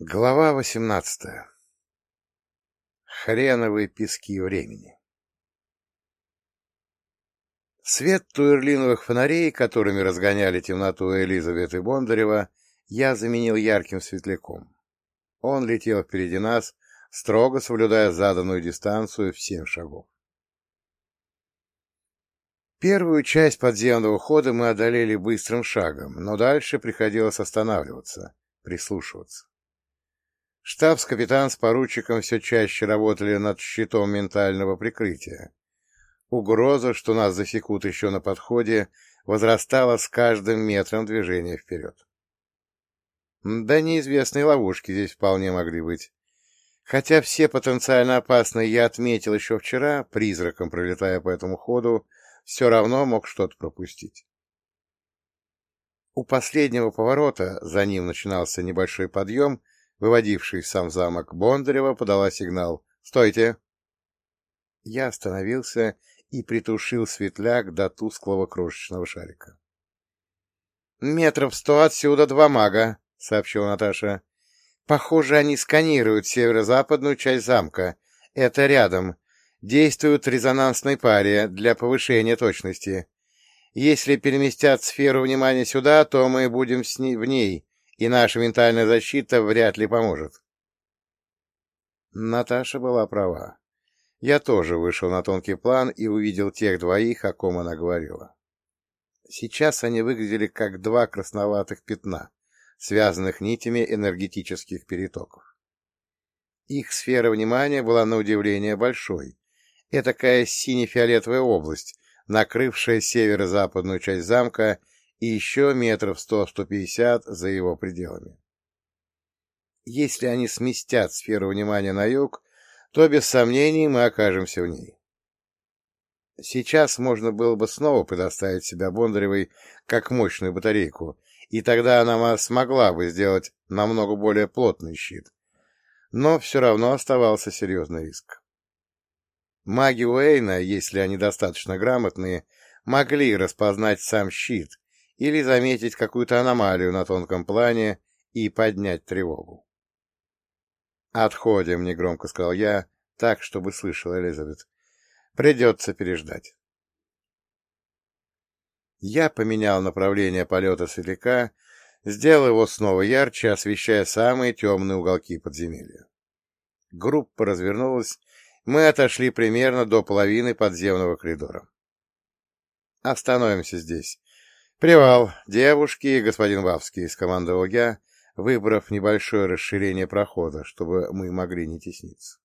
Глава восемнадцатая. Хреновые пески времени. Свет туэрлиновых фонарей, которыми разгоняли темноту Элизабет и Бондарева, я заменил ярким светляком. Он летел впереди нас, строго соблюдая заданную дистанцию в семь шагов. Первую часть подземного хода мы одолели быстрым шагом, но дальше приходилось останавливаться, прислушиваться. Штабс-капитан с поручиком все чаще работали над щитом ментального прикрытия. Угроза, что нас засекут еще на подходе, возрастала с каждым метром движения вперед. Да неизвестные ловушки здесь вполне могли быть. Хотя все потенциально опасные я отметил еще вчера, призраком пролетая по этому ходу, все равно мог что-то пропустить. У последнего поворота, за ним начинался небольшой подъем, выводивший сам замок Бондарева, подала сигнал «Стойте!». Я остановился и притушил светляк до тусклого крошечного шарика. «Метров сто отсюда два мага», — сообщила Наташа. «Похоже, они сканируют северо-западную часть замка. Это рядом. Действуют в резонансной паре для повышения точности. Если переместят сферу внимания сюда, то мы будем с ней, в ней, и наша ментальная защита вряд ли поможет. Наташа была права. Я тоже вышел на тонкий план и увидел тех двоих, о ком она говорила. Сейчас они выглядели как два красноватых пятна, связанных нитями энергетических перетоков. Их сфера внимания была на удивление большой. Это такая сине-фиолетовая область, накрывшая северо-западную часть замка и еще метров сто-сто пятьдесят за его пределами. Если они сместят сферу внимания на юг, то без сомнений мы окажемся в ней. Сейчас можно было бы снова предоставить себя Бондаревой как мощную батарейку, и тогда она смогла бы сделать намного более плотный щит. Но все равно оставался серьезный риск. Маги Уэйна, если они достаточно грамотные, могли распознать сам щит или заметить какую-то аномалию на тонком плане и поднять тревогу. «Отходим», — негромко сказал я, так, чтобы слышала Элизабет. «Придется переждать». Я поменял направление полета светляка, сделал его снова ярче, освещая самые темные уголки подземелья. Группа развернулась, мы отошли примерно до половины подземного коридора. «Остановимся здесь. «Привал, девушки и господин Вавский», — скомандовал я, выбрав небольшое расширение прохода, чтобы мы могли не тесниться.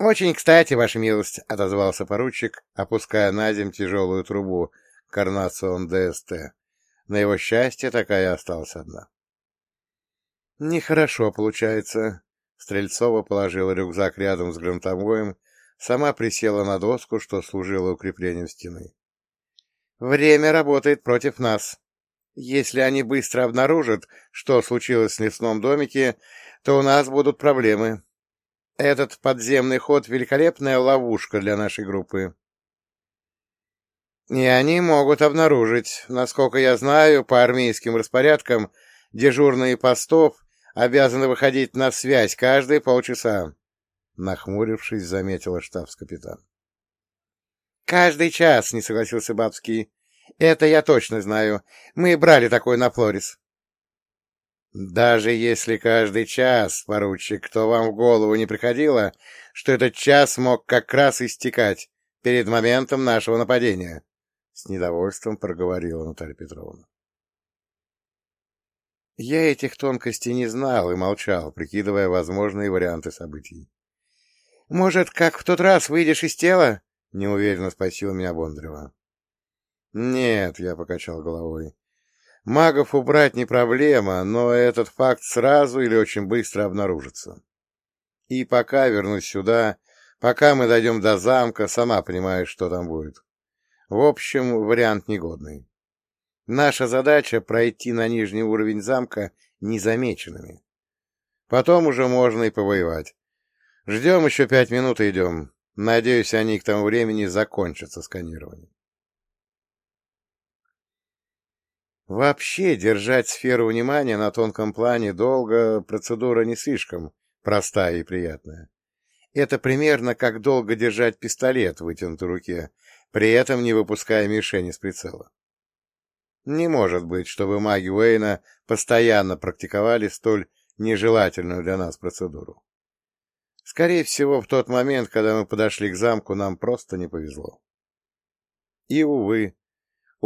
«Очень кстати, ваша милость», — отозвался поручик, опуская на земь тяжелую трубу Карнацион ДСТ. На его счастье такая осталась одна. «Нехорошо получается». Стрельцова положила рюкзак рядом с гранатомоем, сама присела на доску, что служило укреплением стены. Время работает против нас. Если они быстро обнаружат, что случилось в лесном домике, то у нас будут проблемы. Этот подземный ход — великолепная ловушка для нашей группы. И они могут обнаружить. Насколько я знаю, по армейским распорядкам дежурные постов обязаны выходить на связь каждые полчаса. Нахмурившись, заметила штабс-капитан. «Каждый час», — не согласился Бабский. «Это я точно знаю. Мы брали такой на Флорис». «Даже если каждый час, поручик, то вам в голову не приходило, что этот час мог как раз истекать перед моментом нашего нападения?» С недовольством проговорила Наталья Петровна. Я этих тонкостей не знал и молчал, прикидывая возможные варианты событий. «Может, как в тот раз выйдешь из тела?» — неуверенно спросил меня Бондарева. «Нет», — я покачал головой. «Магов убрать не проблема, но этот факт сразу или очень быстро обнаружится. И пока вернусь сюда, пока мы дойдем до замка, сама понимаешь, что там будет. В общем, вариант негодный. Наша задача — пройти на нижний уровень замка незамеченными. Потом уже можно и повоевать. Ждем еще пять минут и идем. Надеюсь, они к тому времени закончатся сканированием. Вообще, держать сферу внимания на тонком плане долго — процедура не слишком простая и приятная. Это примерно как долго держать пистолет в вытянутой руке, при этом не выпуская мишени с прицела. Не может быть, чтобы маги Уэйна постоянно практиковали столь нежелательную для нас процедуру. Скорее всего, в тот момент, когда мы подошли к замку, нам просто не повезло. И, увы,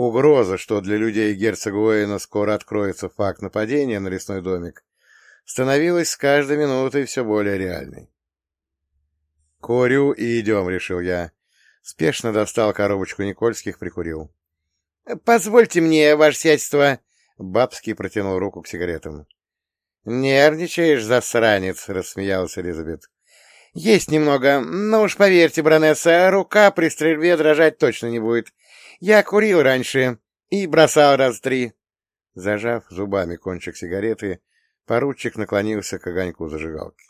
угроза, что для людей герцога Уэйна скоро откроется факт нападения на лесной домик, становилась с каждой минутой все более реальной. «Курю и идем», — решил я. Спешно достал коробочку Никольских, прикурил. — Позвольте мне, ваше сядьство. Бабский протянул руку к сигаретам. — Нервничаешь, засранец, — рассмеялась Элизабет. — Есть немного, но уж поверьте, баронесса, рука при стрельбе дрожать точно не будет. Я курил раньше и бросал раз три. Зажав зубами кончик сигареты, поручик наклонился к огоньку зажигалки.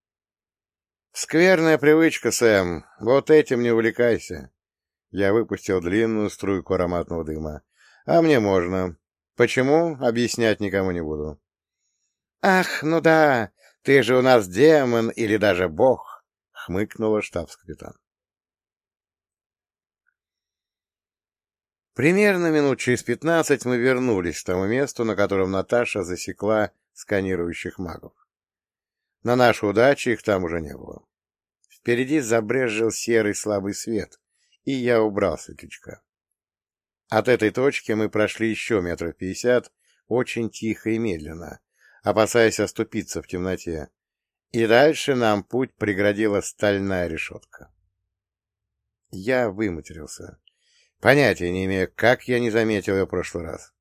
— Скверная привычка, Сэм. Вот этим не увлекайся. Я выпустил длинную струйку ароматного дыма. А мне можно. Почему? Объяснять никому не буду. Ах, ну да, ты же у нас демон или даже бог, хмыкнула штабс-капитан. Примерно минут через пятнадцать мы вернулись к тому месту, на котором Наташа засекла сканирующих магов. На нашу удачу их там уже не было. Впереди забрезжил серый слабый свет, и я убрал светлячка. От этой точки мы прошли еще метров пятьдесят, очень тихо и медленно, опасаясь оступиться в темноте, и дальше нам путь преградила стальная решетка. Я выматерился. Понятия не имею, как я не заметил ее в прошлый раз.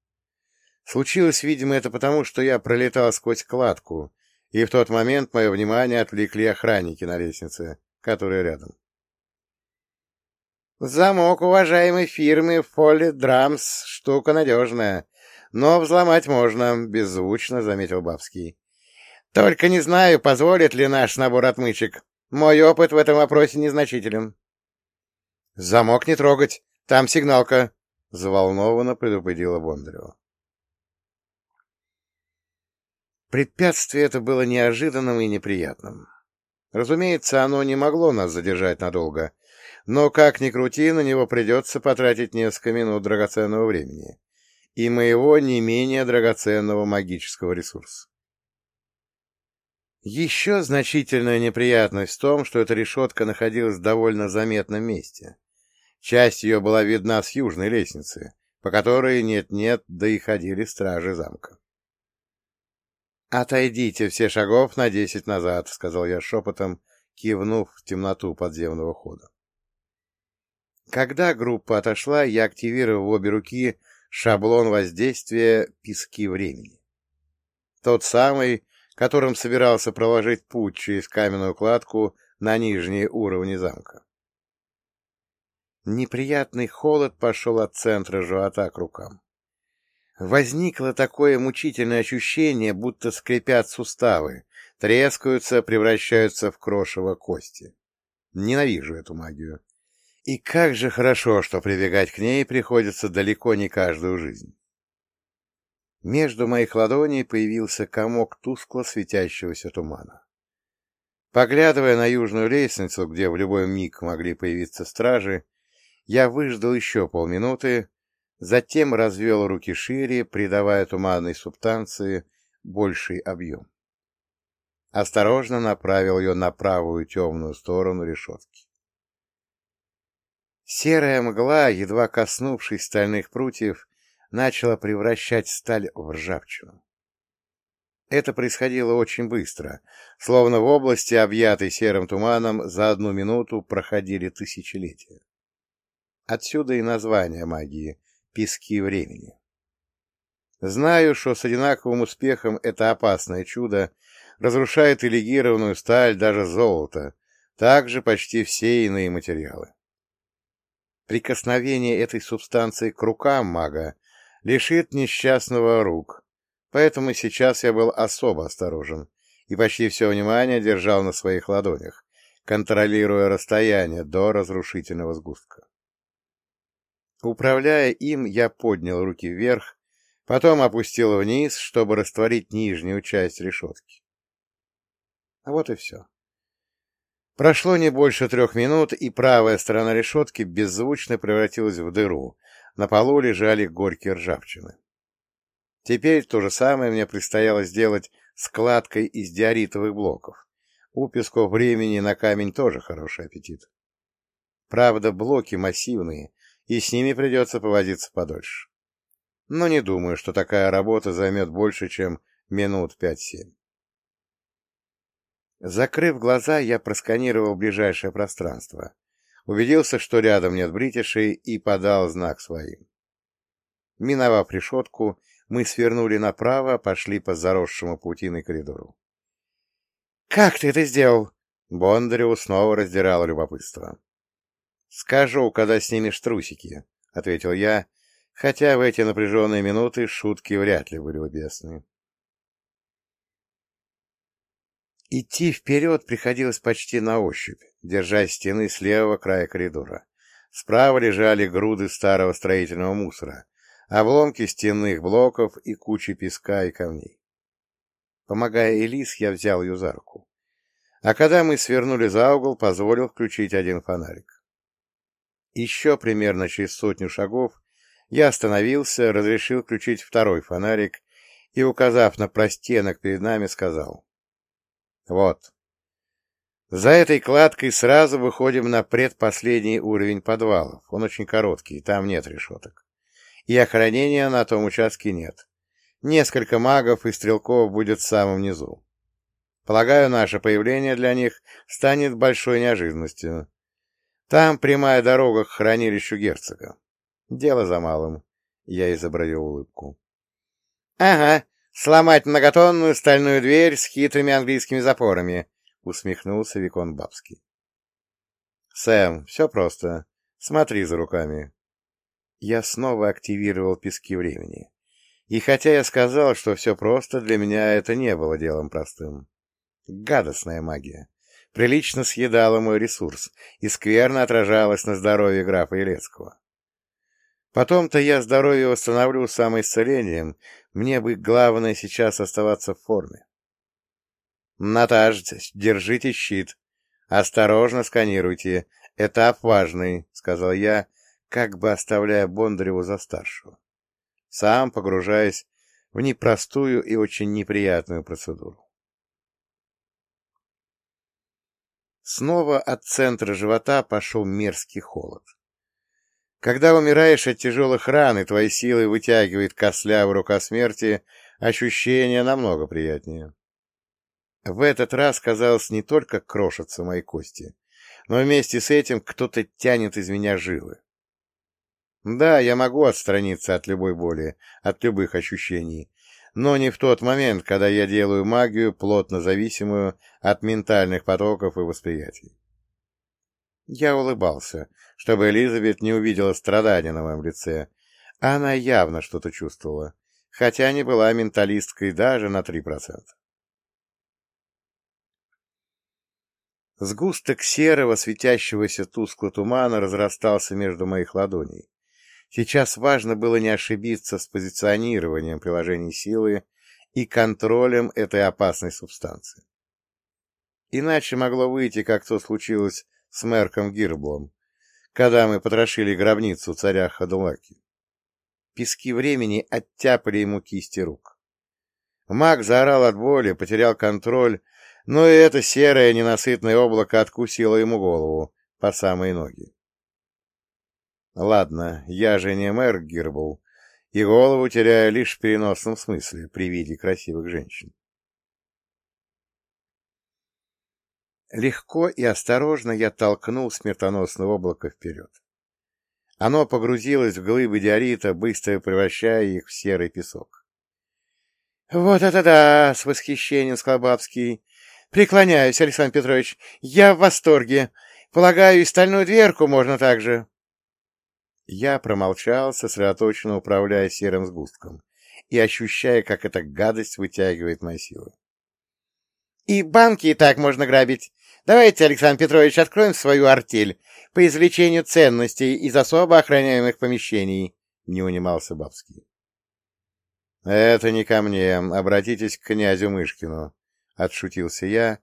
Случилось, видимо, это потому, что я пролетал сквозь кладку, и в тот момент мое внимание отвлекли охранники на лестнице, которые рядом. Замок уважаемой фирмы Фолли Драмс — штука надежная, но взломать можно, — беззвучно заметил Бабский. Только не знаю, позволит ли наш набор отмычек. Мой опыт в этом вопросе незначителен. — Замок не трогать, там сигналка, — заволнованно предупредила Бондарева. Препятствие это было неожиданным и неприятным. Разумеется, оно не могло нас задержать надолго, но, как ни крути, на него придется потратить несколько минут драгоценного времени и моего не менее драгоценного магического ресурса. Еще значительная неприятность в том, что эта решетка находилась в довольно заметном месте. Часть ее была видна с южной лестницы, по которой нет-нет, да и ходили стражи замка. «Отойдите все шагов на десять назад», — сказал я шепотом, кивнув в темноту подземного хода. Когда группа отошла, я активировал в обе руки шаблон воздействия «Пески времени». Тот самый, которым собирался проложить путь через каменную кладку на нижние уровни замка. Неприятный холод пошел от центра живота к рукам. Возникло такое мучительное ощущение, будто скрипят суставы, трескаются, превращаются в крошево кости. Ненавижу эту магию. И как же хорошо, что прибегать к ней приходится далеко не каждую жизнь. Между моих ладоней появился комок тускло светящегося тумана. Поглядывая на южную лестницу, где в любой миг могли появиться стражи, я выждал еще полминуты, затем развел руки шире, придавая туманной субстанции больший объем. Осторожно направил ее на правую темную сторону решетки. Серая мгла, едва коснувшись стальных прутьев, начала превращать сталь в ржавчину. Это происходило очень быстро, словно в области, объятой серым туманом, за одну минуту проходили тысячелетия. Отсюда и название магии — «Пески времени». Знаю, что с одинаковым успехом это опасное чудо разрушает и легированную сталь, даже золото, также почти все иные материалы. Прикосновение этой субстанции к рукам мага лишит несчастного рук, поэтому сейчас я был особо осторожен и почти все внимание держал на своих ладонях, контролируя расстояние до разрушительного сгустка. Управляя им, я поднял руки вверх, Потом опустил вниз, чтобы растворить нижнюю часть решетки. А вот и все. Прошло не больше трех минут, и правая сторона решетки беззвучно превратилась в дыру. На полу лежали горькие ржавчины. Теперь то же самое мне предстояло сделать складкой из диоритовых блоков. У песков времени на камень тоже хороший аппетит. Правда, блоки массивные, и с ними придется повозиться подольше. Но не думаю, что такая работа займет больше, чем минут пять-семь. Закрыв глаза, я просканировал ближайшее пространство. Убедился, что рядом нет бритишей, и подал знак своим. Миновав решетку, мы свернули направо, пошли по заросшему паутиной коридору. — Как ты это сделал? Бондареву снова раздирало любопытство. — Скажу, когда снимешь трусики, — ответил я, хотя в эти напряженные минуты шутки вряд ли были убесны. Идти вперед приходилось почти на ощупь, держась стены с левого края коридора. Справа лежали груды старого строительного мусора, обломки стенных блоков и кучи песка и камней. Помогая Элис, я взял ее за руку. А когда мы свернули за угол, позволил включить один фонарик. Еще примерно через сотню шагов я остановился, разрешил включить второй фонарик и, указав на простенок перед нами, сказал — вот. За этой кладкой сразу выходим на предпоследний уровень подвалов. Он очень короткий, там нет решеток. И охранения на том участке нет. Несколько магов и стрелков будет в самом низу. Полагаю, наше появление для них станет большой неожиданностью. Там прямая дорога к хранилищу герцога. Дело за малым. Я изобразил улыбку. — Ага, сломать многотонную стальную дверь с хитрыми английскими запорами, — усмехнулся Викон Бабский. — Сэм, все просто. Смотри за руками. Я снова активировал пески времени. И хотя я сказал, что все просто, для меня это не было делом простым. Гадостная магия. Прилично съедала мой ресурс и скверно отражалась на здоровье графа Елецкого. Потом-то я здоровье восстановлю самоисцелением, мне бы главное сейчас оставаться в форме. Наташ, держите щит. Осторожно сканируйте. Этап важный, — сказал я, как бы оставляя Бондареву за старшего. Сам погружаясь в непростую и очень неприятную процедуру. Снова от центра живота пошел мерзкий холод. Когда умираешь от тяжелых ран, и твои силы вытягивает костлявая рука смерти, ощущение намного приятнее. В этот раз, казалось, не только крошатся мои кости, но вместе с этим кто-то тянет из меня жилы. Да, я могу отстраниться от любой боли, от любых ощущений, но не в тот момент, когда я делаю магию, плотно зависимую от ментальных потоков и восприятий. Я улыбался, чтобы Элизабет не увидела страдания на моем лице. Она явно что-то чувствовала, хотя не была менталисткой даже на три процента. Сгусток серого, светящегося тускло тумана разрастался между моих ладоней. Сейчас важно было не ошибиться с позиционированием приложений силы и контролем этой опасной субстанции. Иначе могло выйти, как то случилось с Мерком Гирблом, когда мы потрошили гробницу царя Хадулаки. Пески времени оттяпали ему кисти рук. Маг заорал от боли, потерял контроль, но и это серое ненасытное облако откусило ему голову по самые ноги. Ладно, я же не мэр Гирбл, и голову теряю лишь в переносном смысле при виде красивых женщин. Легко и осторожно я толкнул смертоносное облако вперед. Оно погрузилось в глыбы диорита, быстро превращая их в серый песок. — Вот это да! — с восхищением Склобабский. — Преклоняюсь, Александр Петрович. Я в восторге. Полагаю, и стальную дверку можно также. Я промолчал, сосредоточенно управляя серым сгустком и ощущая, как эта гадость вытягивает мои силы. — И банки и так можно грабить. Давайте, Александр Петрович, откроем свою артель по извлечению ценностей из особо охраняемых помещений, — не унимался Бабский. — Это не ко мне, обратитесь к князю Мышкину, — отшутился я,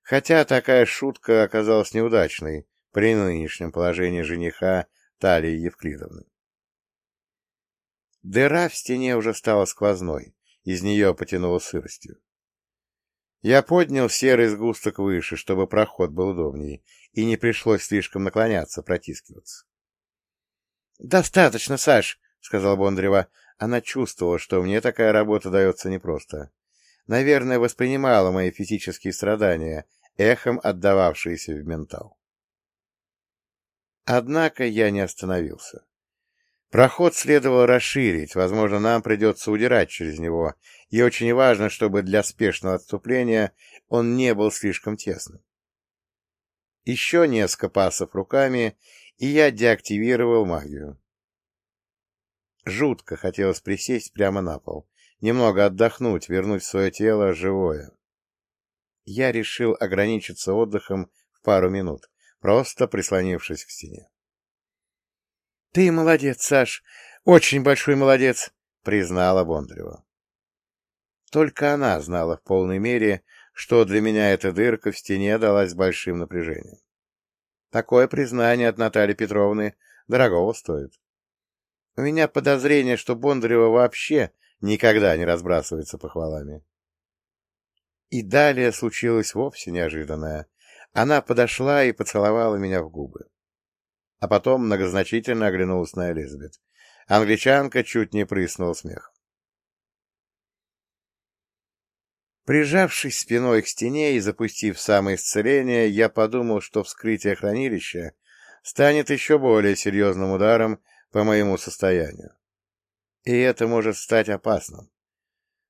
хотя такая шутка оказалась неудачной при нынешнем положении жениха Талии Евклидовны. Дыра в стене уже стала сквозной, из нее потянуло сыростью. Я поднял серый сгусток выше, чтобы проход был удобней, и не пришлось слишком наклоняться, протискиваться. — Достаточно, Саш, — сказала Бондарева. Она чувствовала, что мне такая работа дается непросто. Наверное, воспринимала мои физические страдания, эхом отдававшиеся в ментал. Однако я не остановился. Проход следовало расширить, возможно, нам придется удирать через него, и очень важно, чтобы для спешного отступления он не был слишком тесным. Еще несколько пасов руками, и я деактивировал магию. Жутко хотелось присесть прямо на пол, немного отдохнуть, вернуть свое тело живое. Я решил ограничиться отдыхом в пару минут, просто прислонившись к стене. — Ты молодец, Саш, очень большой молодец, — признала Бондарева. Только она знала в полной мере, что для меня эта дырка в стене далась большим напряжением. Такое признание от Натальи Петровны дорогого стоит. У меня подозрение, что Бондарева вообще никогда не разбрасывается похвалами. И далее случилось вовсе неожиданное. Она подошла и поцеловала меня в губы а потом многозначительно оглянулась на Элизабет. Англичанка чуть не прыснула смех. Прижавшись спиной к стене и запустив самоисцеление, я подумал, что вскрытие хранилища станет еще более серьезным ударом по моему состоянию. И это может стать опасным.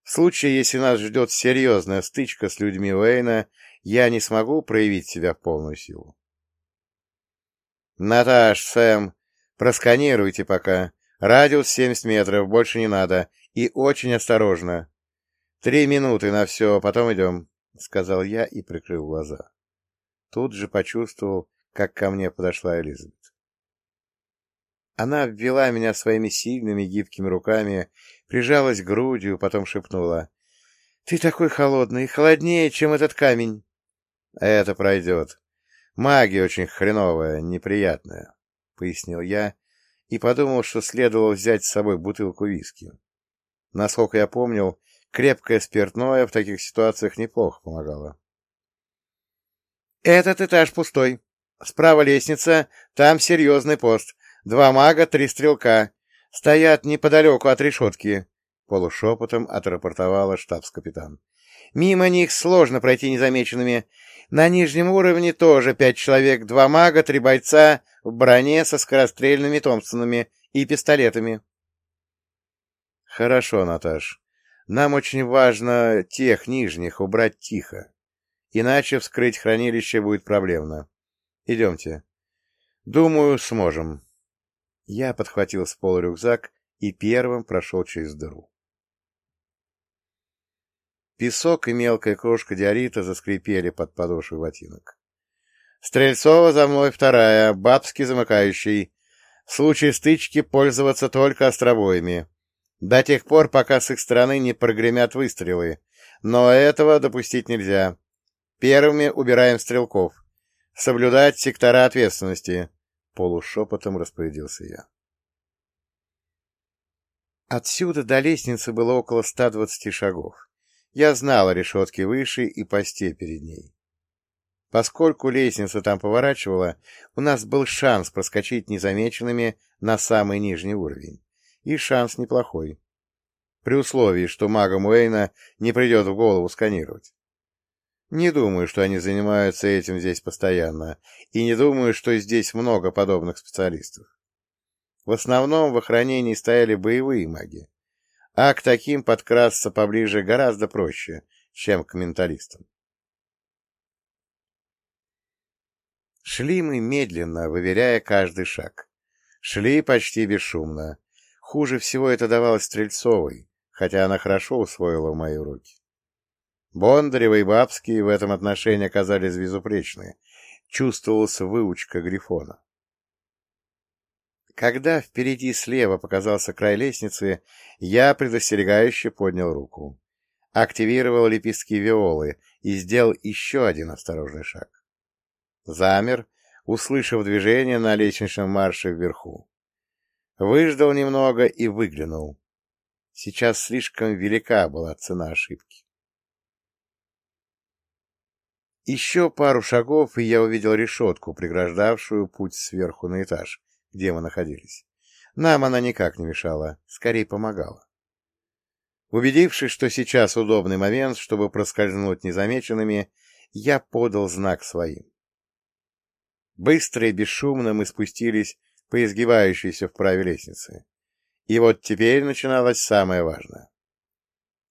В случае, если нас ждет серьезная стычка с людьми Уэйна, я не смогу проявить себя в полную силу. «Наташ, Сэм, просканируйте пока. Радиус 70 метров, больше не надо. И очень осторожно. Три минуты на все, потом идем», — сказал я и прикрыл глаза. Тут же почувствовал, как ко мне подошла Элизабет. Она ввела меня своими сильными гибкими руками, прижалась грудью, потом шепнула. — Ты такой холодный, холоднее, чем этот камень. — Это пройдет. Магия очень хреновая, неприятная, — пояснил я и подумал, что следовало взять с собой бутылку виски. Насколько я помнил, крепкое спиртное в таких ситуациях неплохо помогало. «Этот этаж пустой. Справа лестница, там серьезный пост. Два мага, три стрелка. Стоят неподалеку от решетки», — полушепотом отрапортовала штабс-капитан. «Мимо них сложно пройти незамеченными. На нижнем уровне тоже пять человек, два мага, три бойца в броне со скорострельными Томпсонами и пистолетами. Хорошо, Наташ. Нам очень важно тех нижних убрать тихо. Иначе вскрыть хранилище будет проблемно. Идемте. Думаю, сможем. Я подхватил с пола рюкзак и первым прошел через дыру. Песок и мелкая крошка диорита заскрипели под подошвой ботинок. Стрельцова за мной вторая, бабский замыкающий. В случае стычки пользоваться только островоями. До тех пор, пока с их стороны не прогремят выстрелы. Но этого допустить нельзя. Первыми убираем стрелков. Соблюдать сектора ответственности. Полушепотом распорядился я. Отсюда до лестницы было около 120 шагов. Я знал о решетке выше и посте перед ней. Поскольку лестница там поворачивала, у нас был шанс проскочить незамеченными на самый нижний уровень. И шанс неплохой. При условии, что магам Уэйна не придет в голову сканировать. Не думаю, что они занимаются этим здесь постоянно, и не думаю, что здесь много подобных специалистов. В основном в охранении стояли боевые маги, а к таким подкрасться поближе гораздо проще, чем к менталистам. Шли мы медленно, выверяя каждый шаг. Шли почти бесшумно. Хуже всего это давалось Стрельцовой, хотя она хорошо усвоила мои руки. Бондарева и Бабский в этом отношении оказались безупречны. Чувствовалась выучка Грифона. Когда впереди слева показался край лестницы, я предостерегающе поднял руку. Активировал лепестки виолы и сделал еще один осторожный шаг. Замер, услышав движение на лестничном марше вверху. Выждал немного и выглянул. Сейчас слишком велика была цена ошибки. Еще пару шагов, и я увидел решетку, преграждавшую путь сверху на этаж, где мы находились. Нам она никак не мешала, скорее помогала. Убедившись, что сейчас удобный момент, чтобы проскользнуть незамеченными, я подал знак своим. Быстро и бесшумно мы спустились по изгибающейся вправе лестнице. И вот теперь начиналось самое важное.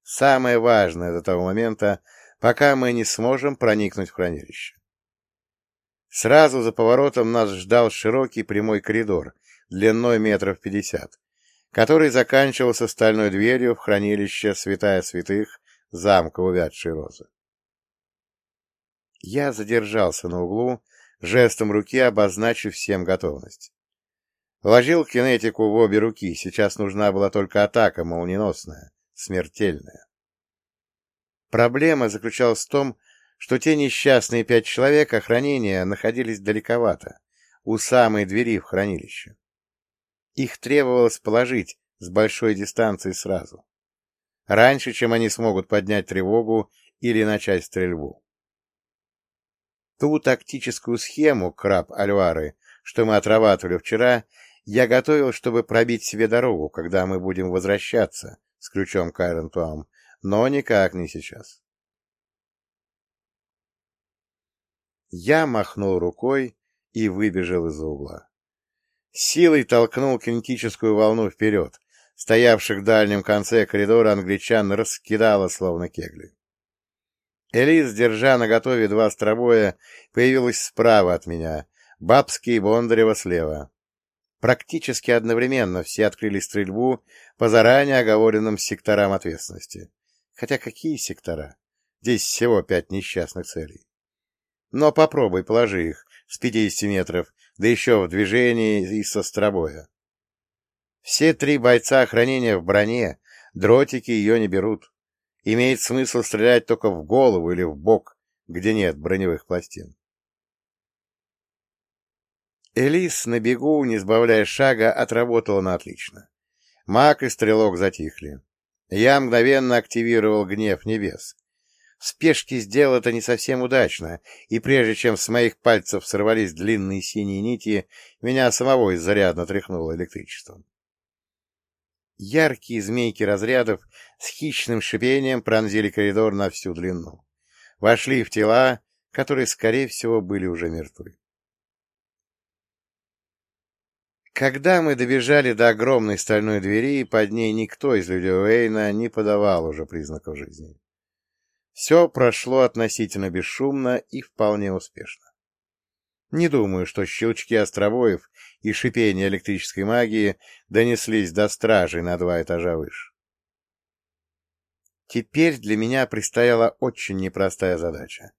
Самое важное до того момента, пока мы не сможем проникнуть в хранилище. Сразу за поворотом нас ждал широкий прямой коридор, длиной метров пятьдесят, который заканчивался стальной дверью в хранилище святая святых замка увядшей розы. Я задержался на углу, жестом руки обозначив всем готовность. Вложил кинетику в обе руки, сейчас нужна была только атака молниеносная, смертельная. Проблема заключалась в том, что те несчастные пять человек охранения находились далековато, у самой двери в хранилище. Их требовалось положить с большой дистанции сразу, раньше, чем они смогут поднять тревогу или начать стрельбу. Ту тактическую схему, краб Альвары, что мы отрабатывали вчера, я готовил, чтобы пробить себе дорогу, когда мы будем возвращаться с ключом к Айронтуам, но никак не сейчас. Я махнул рукой и выбежал из-за угла. Силой толкнул кинетическую волну вперед. Стоявших в дальнем конце коридора англичан раскидало, словно кегли. Элис, держа на готове два стробоя, появилась справа от меня, Бабский и Бондарева слева. Практически одновременно все открыли стрельбу по заранее оговоренным секторам ответственности. Хотя какие сектора? Здесь всего пять несчастных целей. Но попробуй, положи их с 50 метров, да еще в движении и со стробоя. Все три бойца охранения в броне, дротики ее не берут. Имеет смысл стрелять только в голову или в бок, где нет броневых пластин. Элис на бегу, не сбавляя шага, отработала на отлично. Маг и стрелок затихли. Я мгновенно активировал гнев небес. Спешке сделал это не совсем удачно, и прежде чем с моих пальцев сорвались длинные синие нити, меня самого изрядно тряхнуло электричеством. Яркие змейки разрядов с хищным шипением пронзили коридор на всю длину. Вошли в тела, которые, скорее всего, были уже мертвы. Когда мы добежали до огромной стальной двери, под ней никто из людей Уэйна не подавал уже признаков жизни. Все прошло относительно бесшумно и вполне успешно. Не думаю, что щелчки островоев и шипение электрической магии донеслись до стражей на два этажа выше. Теперь для меня предстояла очень непростая задача.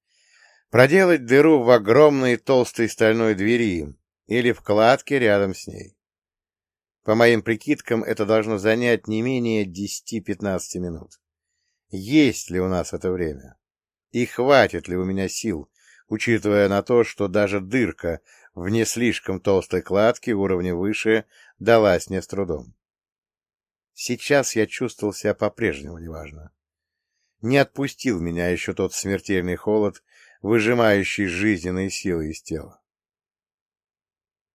Проделать дыру в огромной толстой стальной двери, или вкладке рядом с ней. По моим прикидкам, это должно занять не менее 10-15 минут. Есть ли у нас это время? И хватит ли у меня сил, учитывая на то, что даже дырка в не слишком толстой кладке уровня выше далась мне с трудом? Сейчас я чувствовал себя по-прежнему неважно. Не отпустил меня еще тот смертельный холод, выжимающий жизненные силы из тела.